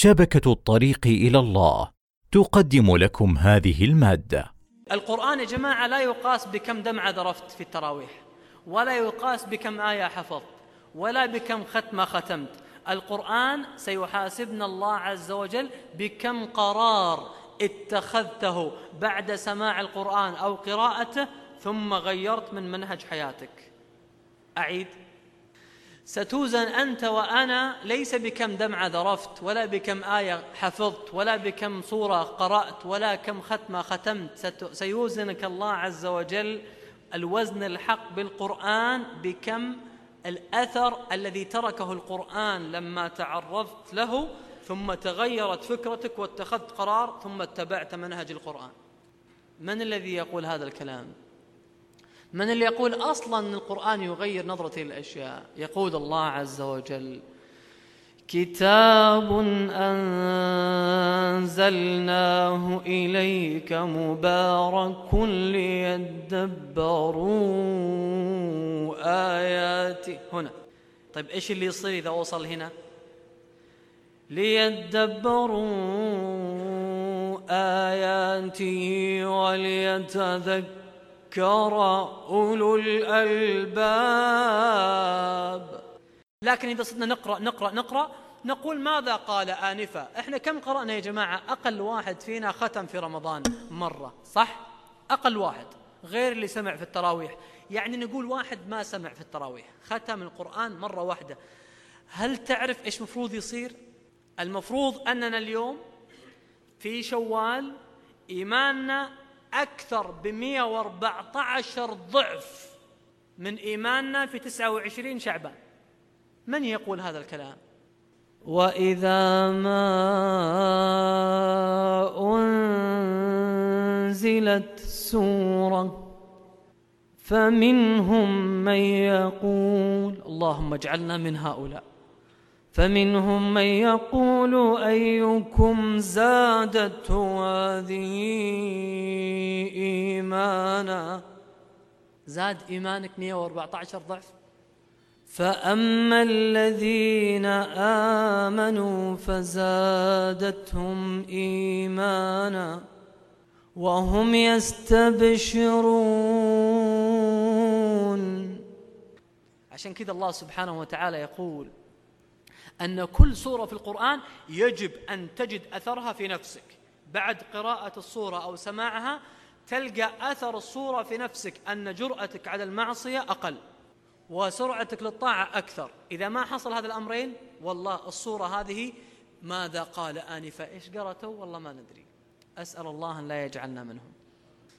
شبكة الطريق إلى الله تقدم لكم هذه المادة. القرآن يا جماعة لا يقاس بكم دمعة ذرفت في التراويح ولا يقاس بكم آية حفظت ولا بكم ختمة ختمت. القرآن سيحاسبنا الله عز وجل بكم قرار اتخذته بعد سماع القرآن أو قراءته ثم غيرت من منهج حياتك. أعيد. ستوزن أنت وأنا ليس بكم دمعة ذرفت ولا بكم آية حفظت ولا بكم صورة قرأت ولا كم ختمة ختمت سيوزنك الله عز وجل الوزن الحق بالقرآن بكم الأثر الذي تركه القرآن لما تعرضت له ثم تغيرت فكرتك واتخذت قرار ثم اتبعت منهج القرآن من الذي يقول هذا الكلام؟ من اللي يقول أصلا إن القرآن يغير نظرتي للاشياء يقول الله عز وجل كتاب أنزلناه إليك مبارك ليدبروا آياته. هنا. طيب إيش اللي يصير إذا وصل هنا؟ ليدبروا آياته وليتذكروا ذكر أولو الألباب. لكن إذا صرنا نقرأ نقرأ نقرأ نقول ماذا قال آنفا إحنا كم قرأنا يا جماعة؟ أقل واحد فينا ختم في رمضان مرة صح؟ أقل واحد غير اللي سمع في التراويح. يعني نقول واحد ما سمع في التراويح ختم القرآن مرة واحدة. هل تعرف إيش مفروض يصير؟ المفروض أننا اليوم في شوال إيماننا أكثر ب 114 ضعف من إيماننا في 29 شعبان. من يقول هذا الكلام؟ وإذا ما أنزلت سورة فمنهم من يقول اللهم اجعلنا من هؤلاء. فمنهم من يقول أيكم زادته هذه إيمانا؟ زاد إيمانك 114 ضعف. فأما الذين آمنوا فزادتهم إيمانا وهم يستبشرون. عشان كذا الله سبحانه وتعالى يقول أن كل سورة في القرآن يجب أن تجد أثرها في نفسك. بعد قراءة الصورة أو سماعها تلقى أثر الصورة في نفسك أن جرأتك على المعصية أقل وسرعتك للطاعة أكثر. إذا ما حصل هذا الأمرين والله الصورة هذه ماذا قال آنفا إيش قرأته والله ما ندري. أسأل الله أن لا يجعلنا منهم.